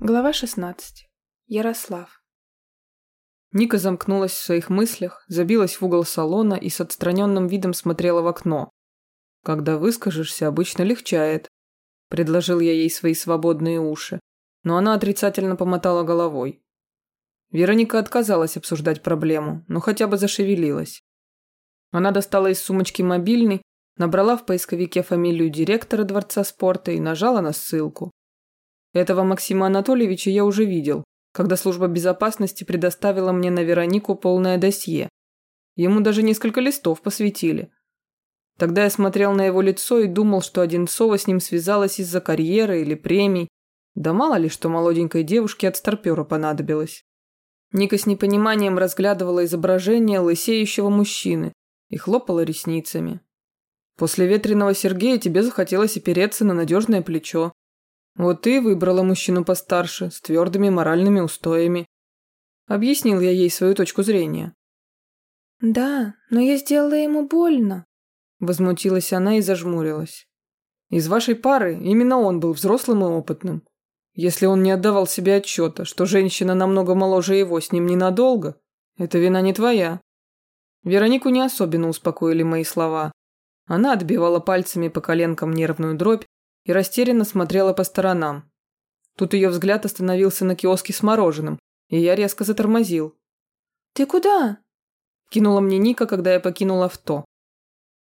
Глава 16. Ярослав. Ника замкнулась в своих мыслях, забилась в угол салона и с отстраненным видом смотрела в окно. «Когда выскажешься, обычно легчает», – предложил я ей свои свободные уши, но она отрицательно помотала головой. Вероника отказалась обсуждать проблему, но хотя бы зашевелилась. Она достала из сумочки мобильный, набрала в поисковике фамилию директора Дворца спорта и нажала на ссылку. Этого Максима Анатольевича я уже видел, когда служба безопасности предоставила мне на Веронику полное досье. Ему даже несколько листов посвятили. Тогда я смотрел на его лицо и думал, что Одинцова с ним связалась из-за карьеры или премий. Да мало ли, что молоденькой девушке от старпера понадобилось. Ника с непониманием разглядывала изображение лысеющего мужчины и хлопала ресницами. После ветреного Сергея тебе захотелось опереться на надежное плечо. Вот ты выбрала мужчину постарше, с твердыми моральными устоями. Объяснил я ей свою точку зрения. «Да, но я сделала ему больно», – возмутилась она и зажмурилась. «Из вашей пары именно он был взрослым и опытным. Если он не отдавал себе отчета, что женщина намного моложе его с ним ненадолго, это вина не твоя». Веронику не особенно успокоили мои слова. Она отбивала пальцами по коленкам нервную дробь и растерянно смотрела по сторонам. Тут ее взгляд остановился на киоске с мороженым, и я резко затормозил. «Ты куда?» – кинула мне Ника, когда я покинул авто.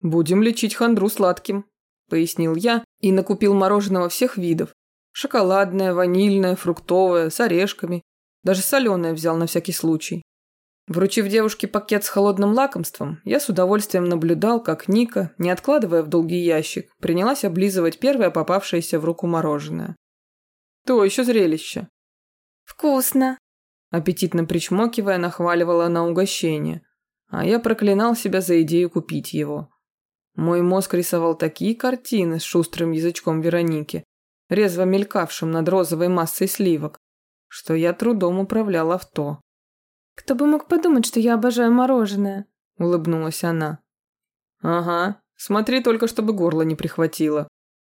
«Будем лечить хандру сладким», – пояснил я и накупил мороженого всех видов. Шоколадное, ванильное, фруктовое, с орешками. Даже соленое взял на всякий случай. Вручив девушке пакет с холодным лакомством, я с удовольствием наблюдал, как Ника, не откладывая в долгий ящик, принялась облизывать первое попавшееся в руку мороженое. То еще зрелище. «Вкусно!» Аппетитно причмокивая, нахваливала на угощение, а я проклинал себя за идею купить его. Мой мозг рисовал такие картины с шустрым язычком Вероники, резво мелькавшим над розовой массой сливок, что я трудом управлял авто. «Кто бы мог подумать, что я обожаю мороженое?» – улыбнулась она. «Ага, смотри только, чтобы горло не прихватило».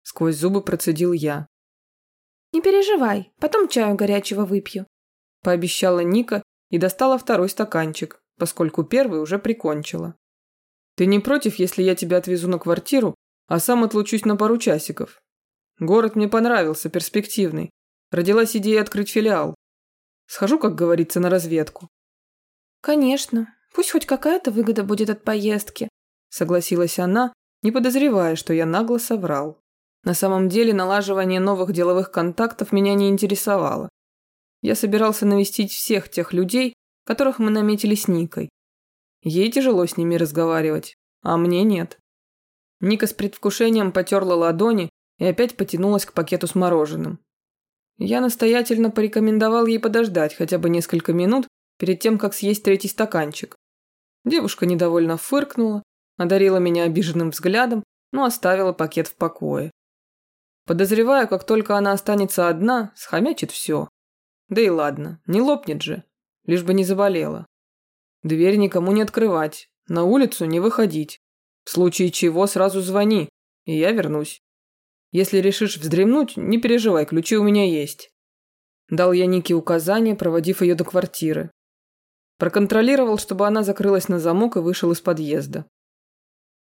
Сквозь зубы процедил я. «Не переживай, потом чаю горячего выпью», – пообещала Ника и достала второй стаканчик, поскольку первый уже прикончила. «Ты не против, если я тебя отвезу на квартиру, а сам отлучусь на пару часиков? Город мне понравился, перспективный. Родилась идея открыть филиал. Схожу, как говорится, на разведку. «Конечно. Пусть хоть какая-то выгода будет от поездки», – согласилась она, не подозревая, что я нагло соврал. На самом деле налаживание новых деловых контактов меня не интересовало. Я собирался навестить всех тех людей, которых мы наметили с Никой. Ей тяжело с ними разговаривать, а мне нет. Ника с предвкушением потерла ладони и опять потянулась к пакету с мороженым. Я настоятельно порекомендовал ей подождать хотя бы несколько минут, перед тем, как съесть третий стаканчик. Девушка недовольно фыркнула, одарила меня обиженным взглядом, но оставила пакет в покое. Подозреваю, как только она останется одна, схомячит все. Да и ладно, не лопнет же, лишь бы не заболела. Дверь никому не открывать, на улицу не выходить. В случае чего сразу звони, и я вернусь. Если решишь вздремнуть, не переживай, ключи у меня есть. Дал я Нике указание, проводив ее до квартиры. Проконтролировал, чтобы она закрылась на замок и вышел из подъезда.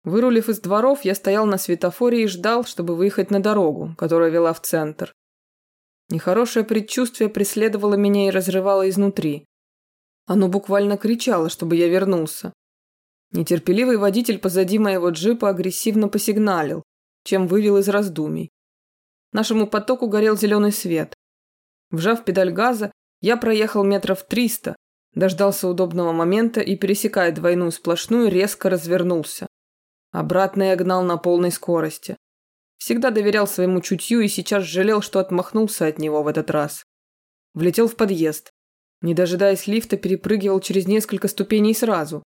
Вырулив из дворов, я стоял на светофоре и ждал, чтобы выехать на дорогу, которая вела в центр. Нехорошее предчувствие преследовало меня и разрывало изнутри. Оно буквально кричало, чтобы я вернулся. Нетерпеливый водитель позади моего джипа агрессивно посигналил, чем вывел из раздумий. Нашему потоку горел зеленый свет. Вжав педаль газа, я проехал метров триста, Дождался удобного момента и, пересекая двойную сплошную, резко развернулся. Обратно я гнал на полной скорости. Всегда доверял своему чутью и сейчас жалел, что отмахнулся от него в этот раз. Влетел в подъезд. Не дожидаясь лифта, перепрыгивал через несколько ступеней сразу.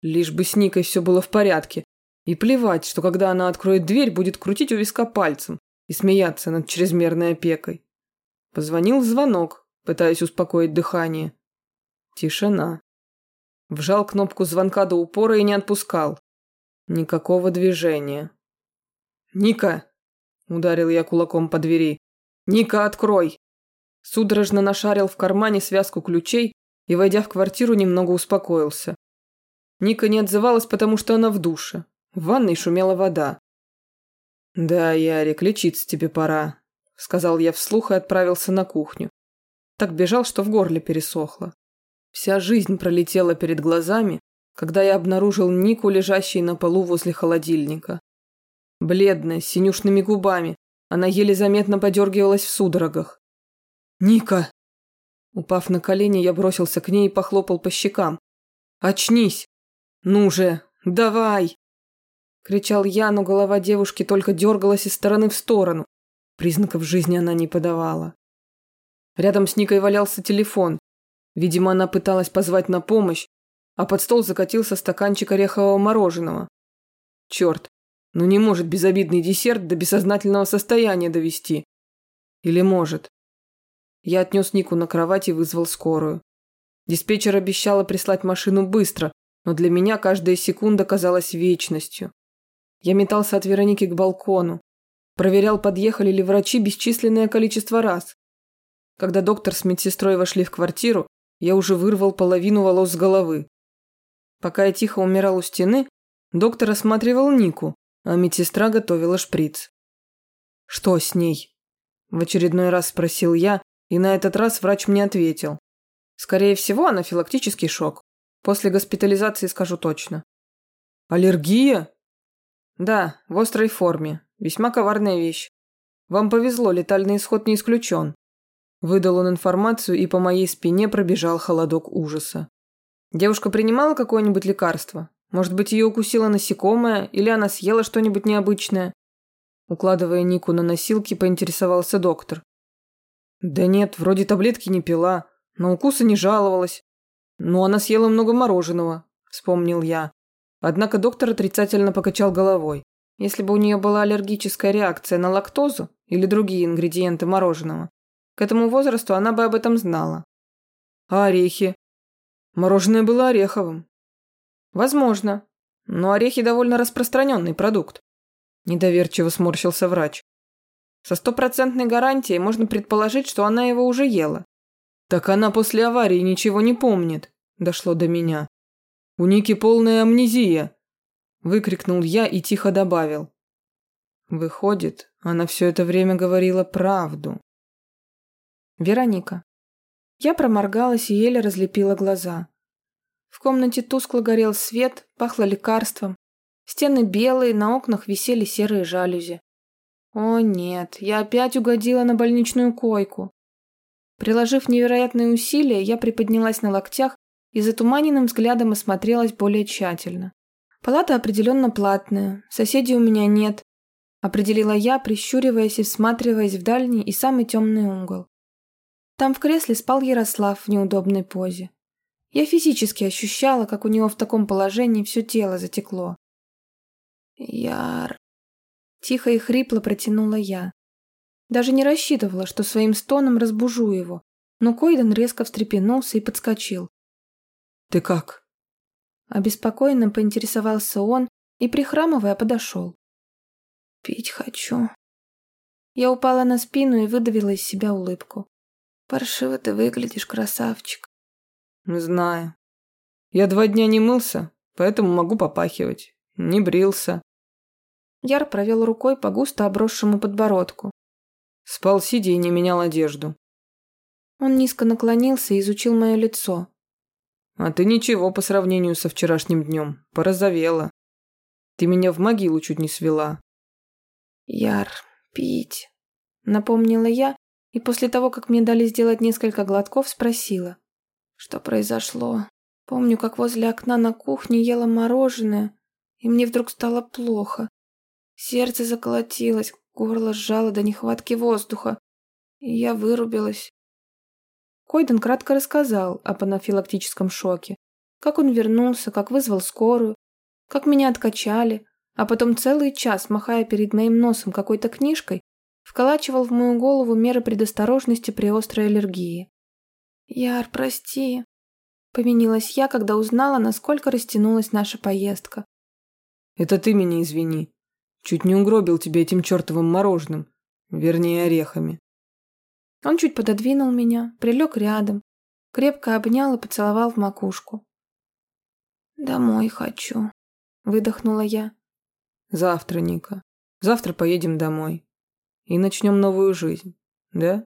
Лишь бы с Никой все было в порядке. И плевать, что когда она откроет дверь, будет крутить у виска пальцем и смеяться над чрезмерной опекой. Позвонил звонок, пытаясь успокоить дыхание. Тишина. Вжал кнопку звонка до упора и не отпускал. Никакого движения. «Ника!» – ударил я кулаком по двери. «Ника, открой!» Судорожно нашарил в кармане связку ключей и, войдя в квартиру, немного успокоился. Ника не отзывалась, потому что она в душе. В ванной шумела вода. «Да, Ярик, лечиться тебе пора», — сказал я вслух и отправился на кухню. Так бежал, что в горле пересохло. Вся жизнь пролетела перед глазами, когда я обнаружил Нику, лежащей на полу возле холодильника. Бледная, с синюшными губами, она еле заметно подергивалась в судорогах. «Ника!» Упав на колени, я бросился к ней и похлопал по щекам. «Очнись! Ну же, давай!» Кричал я, но голова девушки только дергалась из стороны в сторону. Признаков жизни она не подавала. Рядом с Никой валялся телефон. Видимо, она пыталась позвать на помощь, а под стол закатился стаканчик орехового мороженого. Черт, ну не может безобидный десерт до бессознательного состояния довести. Или может? Я отнес Нику на кровать и вызвал скорую. Диспетчер обещала прислать машину быстро, но для меня каждая секунда казалась вечностью. Я метался от Вероники к балкону. Проверял, подъехали ли врачи бесчисленное количество раз. Когда доктор с медсестрой вошли в квартиру, я уже вырвал половину волос с головы. Пока я тихо умирал у стены, доктор осматривал Нику, а медсестра готовила шприц. «Что с ней?» В очередной раз спросил я, и на этот раз врач мне ответил. Скорее всего, анафилактический шок. После госпитализации скажу точно. Аллергия? Да, в острой форме. Весьма коварная вещь. Вам повезло, летальный исход не исключен. Выдал он информацию, и по моей спине пробежал холодок ужаса. Девушка принимала какое-нибудь лекарство? Может быть, ее укусило насекомое, или она съела что-нибудь необычное? Укладывая Нику на носилки, поинтересовался доктор. Да нет, вроде таблетки не пила, на укусы не жаловалась. Но она съела много мороженого, вспомнил я. Однако доктор отрицательно покачал головой. Если бы у нее была аллергическая реакция на лактозу или другие ингредиенты мороженого, к этому возрасту она бы об этом знала. А орехи? Мороженое было ореховым. Возможно, но орехи довольно распространенный продукт. Недоверчиво сморщился врач. Со стопроцентной гарантией можно предположить, что она его уже ела. Так она после аварии ничего не помнит, дошло до меня. У Ники полная амнезия, выкрикнул я и тихо добавил. Выходит, она все это время говорила правду. Вероника. Я проморгалась и еле разлепила глаза. В комнате тускло горел свет, пахло лекарством. Стены белые, на окнах висели серые жалюзи. О нет, я опять угодила на больничную койку. Приложив невероятные усилия, я приподнялась на локтях и затуманенным взглядом осмотрелась более тщательно. Палата определенно платная, соседей у меня нет, определила я, прищуриваясь и всматриваясь в дальний и самый темный угол. Там в кресле спал Ярослав в неудобной позе. Я физически ощущала, как у него в таком положении все тело затекло. Яр... Тихо и хрипло протянула я. Даже не рассчитывала, что своим стоном разбужу его, но Койден резко встрепенулся и подскочил. «Ты как?» Обеспокоенно поинтересовался он и, прихрамывая, подошел. «Пить хочу». Я упала на спину и выдавила из себя улыбку. «Паршиво ты выглядишь, красавчик». «Знаю. Я два дня не мылся, поэтому могу попахивать. Не брился. Яр провел рукой по густо обросшему подбородку. Спал сидя и не менял одежду. Он низко наклонился и изучил мое лицо. А ты ничего по сравнению со вчерашним днем. Порозовела. Ты меня в могилу чуть не свела. Яр, пить. Напомнила я, и после того, как мне дали сделать несколько глотков, спросила. Что произошло? Помню, как возле окна на кухне ела мороженое, и мне вдруг стало плохо. Сердце заколотилось, горло сжало до нехватки воздуха, и я вырубилась. Койден кратко рассказал об анафилактическом шоке, как он вернулся, как вызвал скорую, как меня откачали, а потом целый час, махая перед моим носом какой-то книжкой, вколачивал в мою голову меры предосторожности при острой аллергии. «Яр, прости», — повинилась я, когда узнала, насколько растянулась наша поездка. «Это ты меня извини», Чуть не угробил тебя этим чертовым мороженым. Вернее, орехами. Он чуть пододвинул меня, прилег рядом, крепко обнял и поцеловал в макушку. «Домой хочу», — выдохнула я. «Завтра, Ника. Завтра поедем домой. И начнем новую жизнь, да?»